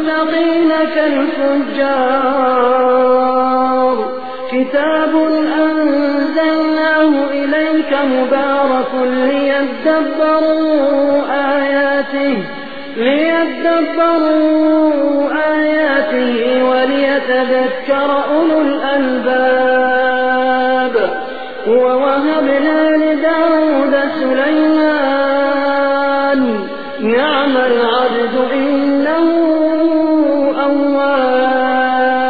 المتقين كالفجار. كتاب أنزلناه إليك مبارك ليدبروا آياته ليدبروا آياته وليتذكر أولو الألباب. ووهبنا لداود سليمان نعم العبد إنه أواب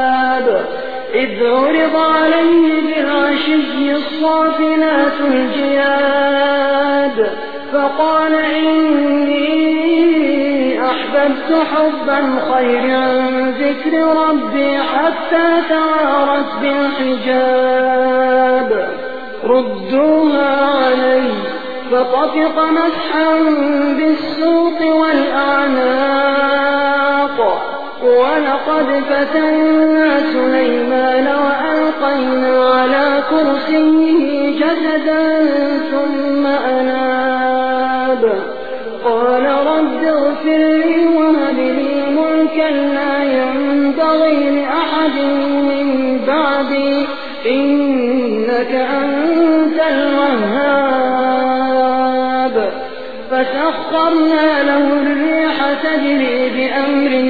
إذ عرض عليه بالعشي الصافنات الجياد فقال إني أحببت حب الخير عن ذكر ربي حتى توارت بالحجاب. ردوها علي فطفق مسحا بالسوق والأعناق ولقد فتنا سليمان وألقينا على كرسيه جسدا ثم أناب. قال رب اغفر لي وهب لي ملكا لا ينبغي لأحد من بعدي. إنك أنت الوهاب. فسخرنا له الريح تجري بأمره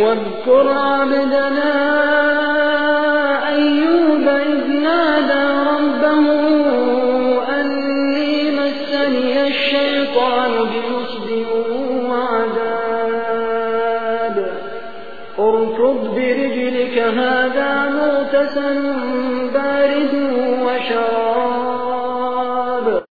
واذكر عبدنا أيوب إذ نادى ربه أني مسني الشيطان بنصب وعذاب اركض برجلك هذا مغتسل بارد.